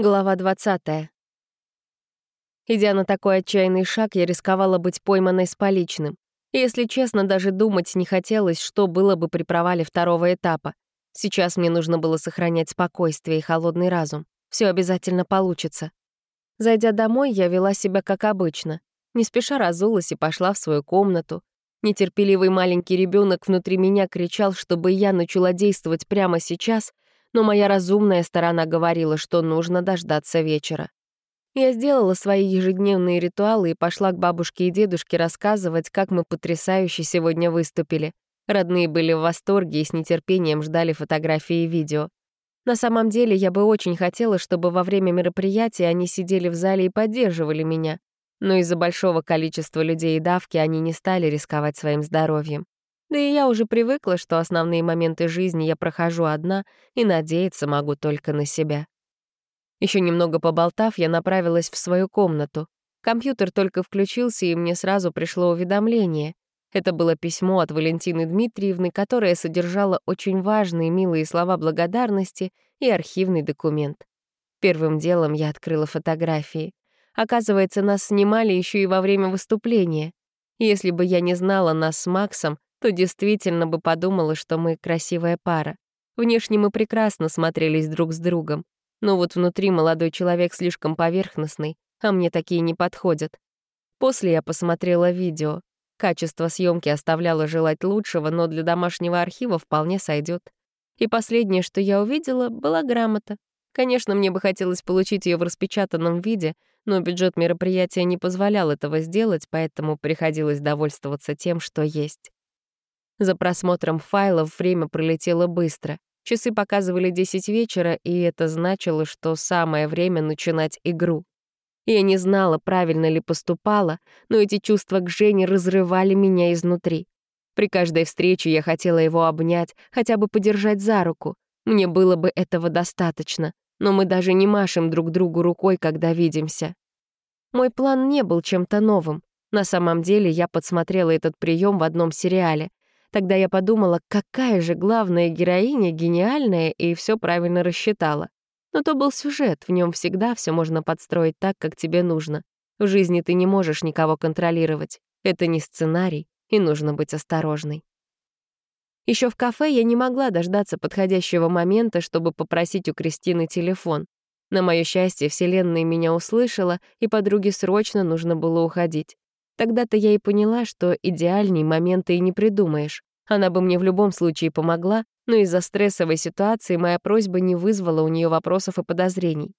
Глава 20. Идя на такой отчаянный шаг, я рисковала быть пойманной с поличным. Если честно, даже думать не хотелось, что было бы при провале второго этапа. Сейчас мне нужно было сохранять спокойствие и холодный разум. Все обязательно получится. Зайдя домой, я вела себя как обычно. Не спеша разулась и пошла в свою комнату. Нетерпеливый маленький ребенок внутри меня кричал, чтобы я начала действовать прямо сейчас — но моя разумная сторона говорила, что нужно дождаться вечера. Я сделала свои ежедневные ритуалы и пошла к бабушке и дедушке рассказывать, как мы потрясающе сегодня выступили. Родные были в восторге и с нетерпением ждали фотографии и видео. На самом деле, я бы очень хотела, чтобы во время мероприятия они сидели в зале и поддерживали меня. Но из-за большого количества людей и давки они не стали рисковать своим здоровьем. Да и я уже привыкла, что основные моменты жизни я прохожу одна и надеяться могу только на себя. Еще немного поболтав, я направилась в свою комнату. Компьютер только включился, и мне сразу пришло уведомление. Это было письмо от Валентины Дмитриевны, которое содержало очень важные милые слова благодарности и архивный документ. Первым делом я открыла фотографии. Оказывается, нас снимали еще и во время выступления. Если бы я не знала нас с Максом, то действительно бы подумала, что мы красивая пара. Внешне мы прекрасно смотрелись друг с другом. Но вот внутри молодой человек слишком поверхностный, а мне такие не подходят. После я посмотрела видео. Качество съемки оставляло желать лучшего, но для домашнего архива вполне сойдет. И последнее, что я увидела, была грамота. Конечно, мне бы хотелось получить ее в распечатанном виде, но бюджет мероприятия не позволял этого сделать, поэтому приходилось довольствоваться тем, что есть. За просмотром файлов время пролетело быстро. Часы показывали 10 вечера, и это значило, что самое время начинать игру. Я не знала, правильно ли поступала, но эти чувства к Жене разрывали меня изнутри. При каждой встрече я хотела его обнять, хотя бы подержать за руку. Мне было бы этого достаточно, но мы даже не машем друг другу рукой, когда видимся. Мой план не был чем-то новым. На самом деле я подсмотрела этот прием в одном сериале. Тогда я подумала, какая же главная героиня гениальная и все правильно рассчитала. Но то был сюжет, в нем всегда все можно подстроить так, как тебе нужно. В жизни ты не можешь никого контролировать. Это не сценарий, и нужно быть осторожной. Еще в кафе я не могла дождаться подходящего момента, чтобы попросить у Кристины телефон. На мое счастье, Вселенная меня услышала, и подруге срочно нужно было уходить. Тогда-то я и поняла, что идеальней момента и не придумаешь. Она бы мне в любом случае помогла, но из-за стрессовой ситуации моя просьба не вызвала у нее вопросов и подозрений.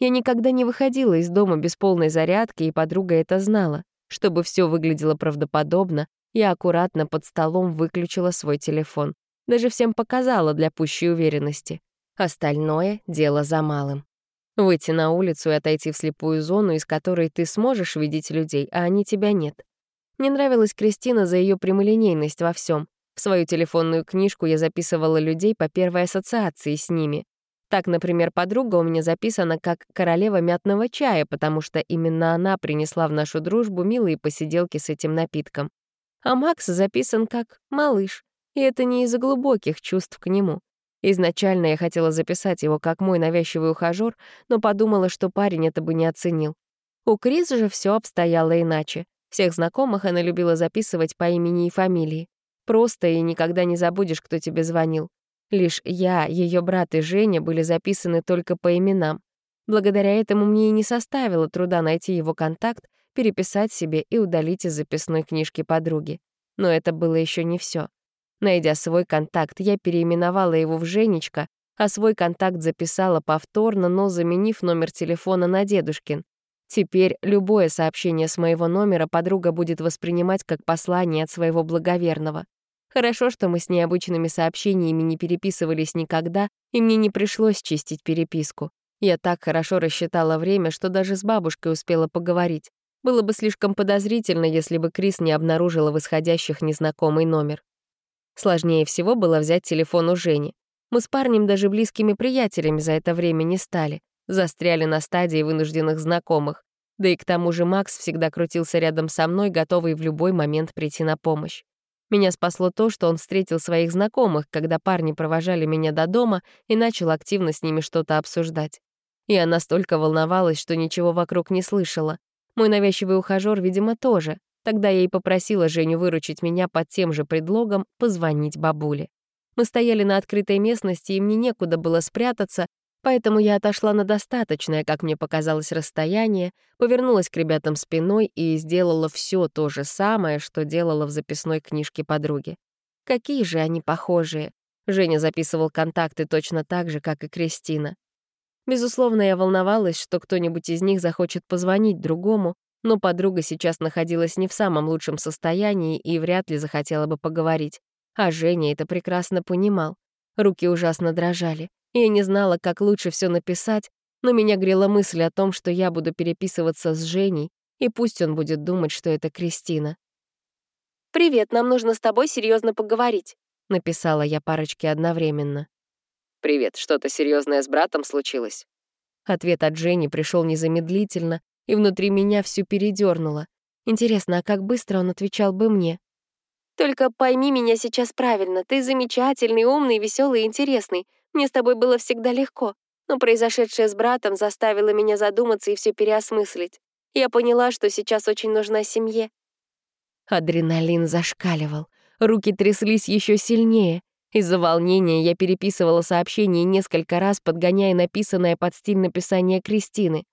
Я никогда не выходила из дома без полной зарядки, и подруга это знала. Чтобы все выглядело правдоподобно, я аккуратно под столом выключила свой телефон. Даже всем показала для пущей уверенности. Остальное — дело за малым. Выйти на улицу и отойти в слепую зону, из которой ты сможешь видеть людей, а они тебя нет. Мне нравилась Кристина за ее прямолинейность во всем. В свою телефонную книжку я записывала людей по первой ассоциации с ними. Так, например, подруга у меня записана как «королева мятного чая», потому что именно она принесла в нашу дружбу милые посиделки с этим напитком. А Макс записан как «малыш», и это не из-за глубоких чувств к нему. Изначально я хотела записать его как мой навязчивый ухажёр, но подумала, что парень это бы не оценил. У Крис же все обстояло иначе. Всех знакомых она любила записывать по имени и фамилии. Просто и никогда не забудешь, кто тебе звонил. Лишь я, ее брат и Женя были записаны только по именам. Благодаря этому мне и не составило труда найти его контакт, переписать себе и удалить из записной книжки подруги. Но это было еще не все. Найдя свой контакт, я переименовала его в Женечка, а свой контакт записала повторно, но заменив номер телефона на дедушкин. Теперь любое сообщение с моего номера подруга будет воспринимать как послание от своего благоверного. Хорошо, что мы с ней обычными сообщениями не переписывались никогда, и мне не пришлось чистить переписку. Я так хорошо рассчитала время, что даже с бабушкой успела поговорить. Было бы слишком подозрительно, если бы Крис не обнаружила в исходящих незнакомый номер. Сложнее всего было взять телефон у Жени. Мы с парнем даже близкими приятелями за это время не стали. Застряли на стадии вынужденных знакомых. Да и к тому же Макс всегда крутился рядом со мной, готовый в любой момент прийти на помощь. Меня спасло то, что он встретил своих знакомых, когда парни провожали меня до дома и начал активно с ними что-то обсуждать. Я настолько волновалась, что ничего вокруг не слышала. Мой навязчивый ухажёр, видимо, тоже. Тогда я и попросила Женю выручить меня под тем же предлогом позвонить бабуле. Мы стояли на открытой местности, и мне некуда было спрятаться, поэтому я отошла на достаточное, как мне показалось, расстояние, повернулась к ребятам спиной и сделала все то же самое, что делала в записной книжке подруги. Какие же они похожие. Женя записывал контакты точно так же, как и Кристина. Безусловно, я волновалась, что кто-нибудь из них захочет позвонить другому, но подруга сейчас находилась не в самом лучшем состоянии и вряд ли захотела бы поговорить. А Женя это прекрасно понимал. Руки ужасно дрожали. Я не знала, как лучше все написать, но меня грела мысль о том, что я буду переписываться с Женей, и пусть он будет думать, что это Кристина. «Привет, нам нужно с тобой серьезно поговорить», — написала я парочке одновременно. «Привет, что-то серьезное с братом случилось?» Ответ от Жени пришел незамедлительно, и внутри меня всю передернуло. Интересно, а как быстро он отвечал бы мне? Только пойми меня сейчас правильно. Ты замечательный, умный, веселый и интересный. Мне с тобой было всегда легко. Но произошедшее с братом заставило меня задуматься и все переосмыслить. Я поняла, что сейчас очень нужна семье. Адреналин зашкаливал. Руки тряслись еще сильнее. Из-за волнения я переписывала сообщение несколько раз, подгоняя написанное под стиль написания Кристины.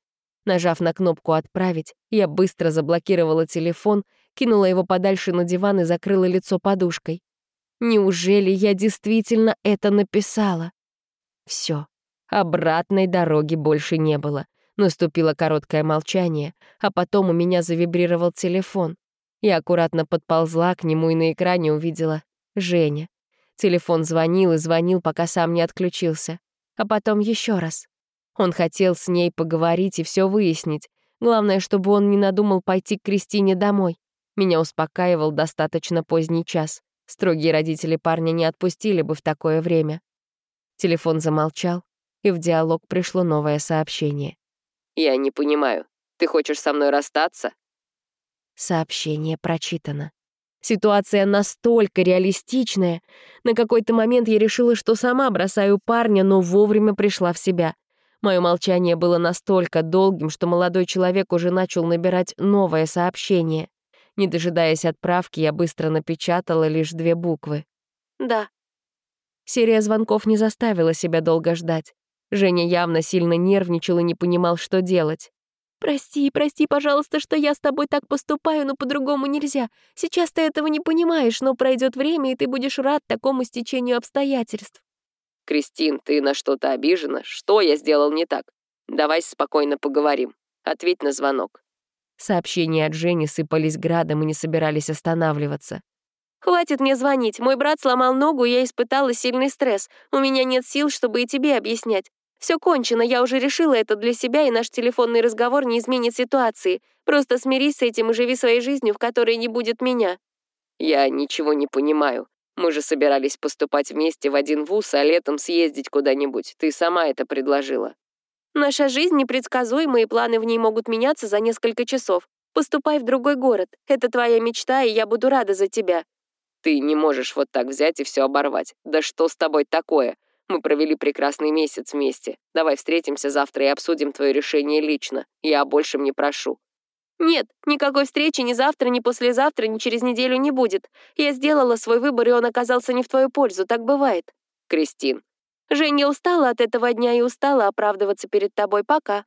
Нажав на кнопку «Отправить», я быстро заблокировала телефон кинула его подальше на диван и закрыла лицо подушкой. Неужели я действительно это написала? Все. Обратной дороги больше не было. Наступило короткое молчание, а потом у меня завибрировал телефон. Я аккуратно подползла к нему и на экране увидела Женя. Телефон звонил и звонил, пока сам не отключился. А потом еще раз. Он хотел с ней поговорить и все выяснить. Главное, чтобы он не надумал пойти к Кристине домой. Меня успокаивал достаточно поздний час. Строгие родители парня не отпустили бы в такое время. Телефон замолчал, и в диалог пришло новое сообщение. «Я не понимаю. Ты хочешь со мной расстаться?» Сообщение прочитано. Ситуация настолько реалистичная. На какой-то момент я решила, что сама бросаю парня, но вовремя пришла в себя. Мое молчание было настолько долгим, что молодой человек уже начал набирать новое сообщение. Не дожидаясь отправки, я быстро напечатала лишь две буквы. «Да». Серия звонков не заставила себя долго ждать. Женя явно сильно нервничал и не понимал, что делать. «Прости, прости, пожалуйста, что я с тобой так поступаю, но по-другому нельзя. Сейчас ты этого не понимаешь, но пройдет время, и ты будешь рад такому стечению обстоятельств». «Кристин, ты на что-то обижена? Что я сделал не так? Давай спокойно поговорим. Ответь на звонок». Сообщения от Жени сыпались градом и не собирались останавливаться. «Хватит мне звонить. Мой брат сломал ногу, и я испытала сильный стресс. У меня нет сил, чтобы и тебе объяснять. Все кончено, я уже решила это для себя, и наш телефонный разговор не изменит ситуации. Просто смирись с этим и живи своей жизнью, в которой не будет меня». «Я ничего не понимаю. Мы же собирались поступать вместе в один вуз, а летом съездить куда-нибудь. Ты сама это предложила». Наша жизнь непредсказуема, и планы в ней могут меняться за несколько часов. Поступай в другой город. Это твоя мечта, и я буду рада за тебя». «Ты не можешь вот так взять и все оборвать. Да что с тобой такое? Мы провели прекрасный месяц вместе. Давай встретимся завтра и обсудим твое решение лично. Я о большем не прошу». «Нет, никакой встречи ни завтра, ни послезавтра, ни через неделю не будет. Я сделала свой выбор, и он оказался не в твою пользу. Так бывает». «Кристин, Женя устала от этого дня и устала оправдываться перед тобой пока.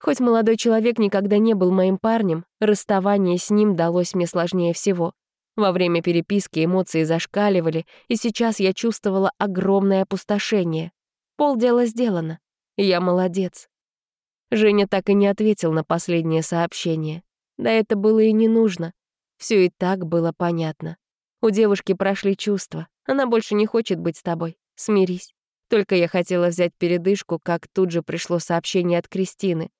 Хоть молодой человек никогда не был моим парнем, расставание с ним далось мне сложнее всего. Во время переписки эмоции зашкаливали, и сейчас я чувствовала огромное опустошение. Полдела сделано. Я молодец. Женя так и не ответил на последнее сообщение. Да это было и не нужно. Все и так было понятно. У девушки прошли чувства. Она больше не хочет быть с тобой. Смирись. Только я хотела взять передышку, как тут же пришло сообщение от Кристины.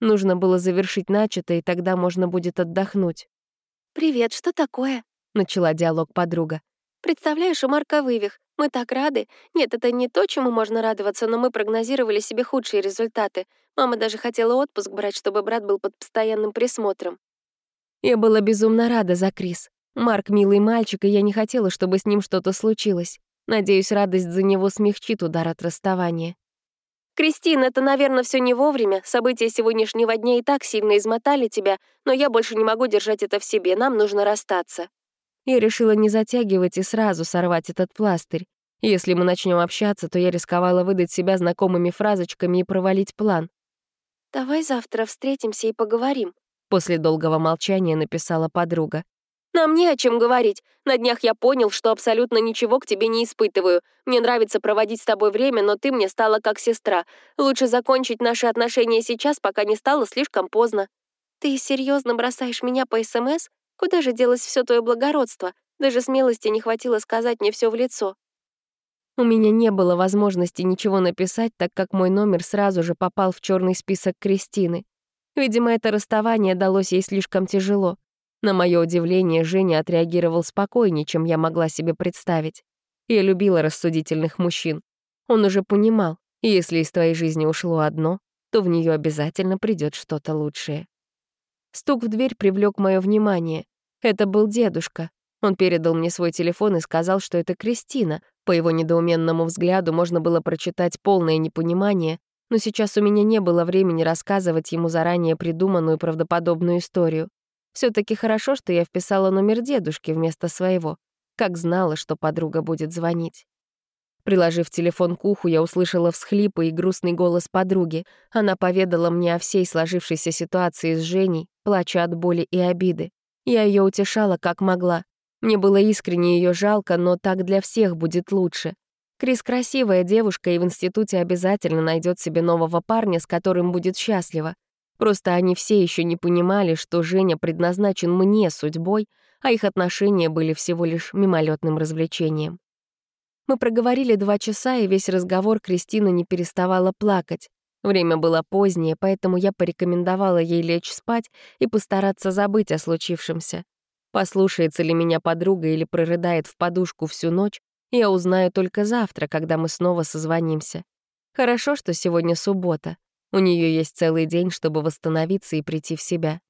Нужно было завершить начатое, и тогда можно будет отдохнуть. «Привет, что такое?» — начала диалог подруга. «Представляешь, у Марка вывих. Мы так рады. Нет, это не то, чему можно радоваться, но мы прогнозировали себе худшие результаты. Мама даже хотела отпуск брать, чтобы брат был под постоянным присмотром». Я была безумно рада за Крис. Марк — милый мальчик, и я не хотела, чтобы с ним что-то случилось. Надеюсь, радость за него смягчит удар от расставания. «Кристин, это, наверное, все не вовремя. События сегодняшнего дня и так сильно измотали тебя, но я больше не могу держать это в себе, нам нужно расстаться». Я решила не затягивать и сразу сорвать этот пластырь. Если мы начнем общаться, то я рисковала выдать себя знакомыми фразочками и провалить план. «Давай завтра встретимся и поговорим», — после долгого молчания написала подруга. «Нам не о чем говорить. На днях я понял, что абсолютно ничего к тебе не испытываю. Мне нравится проводить с тобой время, но ты мне стала как сестра. Лучше закончить наши отношения сейчас, пока не стало слишком поздно». «Ты серьезно бросаешь меня по СМС? Куда же делось все твое благородство? Даже смелости не хватило сказать мне все в лицо». У меня не было возможности ничего написать, так как мой номер сразу же попал в черный список Кристины. Видимо, это расставание далось ей слишком тяжело. На мое удивление, Женя отреагировал спокойнее, чем я могла себе представить. Я любила рассудительных мужчин. Он уже понимал, если из твоей жизни ушло одно, то в нее обязательно придет что-то лучшее. Стук в дверь привлек мое внимание. Это был дедушка. Он передал мне свой телефон и сказал, что это Кристина. По его недоуменному взгляду можно было прочитать полное непонимание, но сейчас у меня не было времени рассказывать ему заранее придуманную правдоподобную историю. все таки хорошо, что я вписала номер дедушки вместо своего, как знала, что подруга будет звонить. Приложив телефон к уху, я услышала всхлипы и грустный голос подруги. Она поведала мне о всей сложившейся ситуации с Женей, плача от боли и обиды. Я ее утешала как могла. Мне было искренне ее жалко, но так для всех будет лучше. Крис красивая девушка и в институте обязательно найдет себе нового парня, с которым будет счастлива. Просто они все еще не понимали, что Женя предназначен мне судьбой, а их отношения были всего лишь мимолетным развлечением. Мы проговорили два часа, и весь разговор Кристина не переставала плакать. Время было позднее, поэтому я порекомендовала ей лечь спать и постараться забыть о случившемся. Послушается ли меня подруга или прорыдает в подушку всю ночь, я узнаю только завтра, когда мы снова созвонимся. Хорошо, что сегодня суббота. У нее есть целый день, чтобы восстановиться и прийти в себя.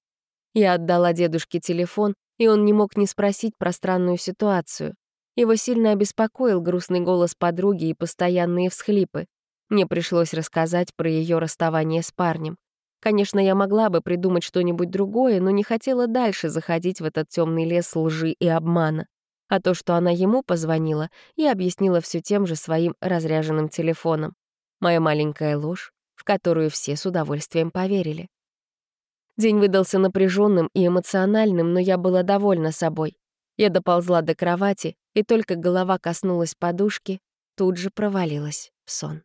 Я отдала дедушке телефон, и он не мог не спросить про странную ситуацию. Его сильно обеспокоил грустный голос подруги и постоянные всхлипы. Мне пришлось рассказать про ее расставание с парнем. Конечно, я могла бы придумать что-нибудь другое, но не хотела дальше заходить в этот темный лес лжи и обмана. А то, что она ему позвонила, я объяснила все тем же своим разряженным телефоном. Моя маленькая ложь, в которую все с удовольствием поверили. День выдался напряженным и эмоциональным, но я была довольна собой. Я доползла до кровати, и только голова коснулась подушки, тут же провалилась в сон.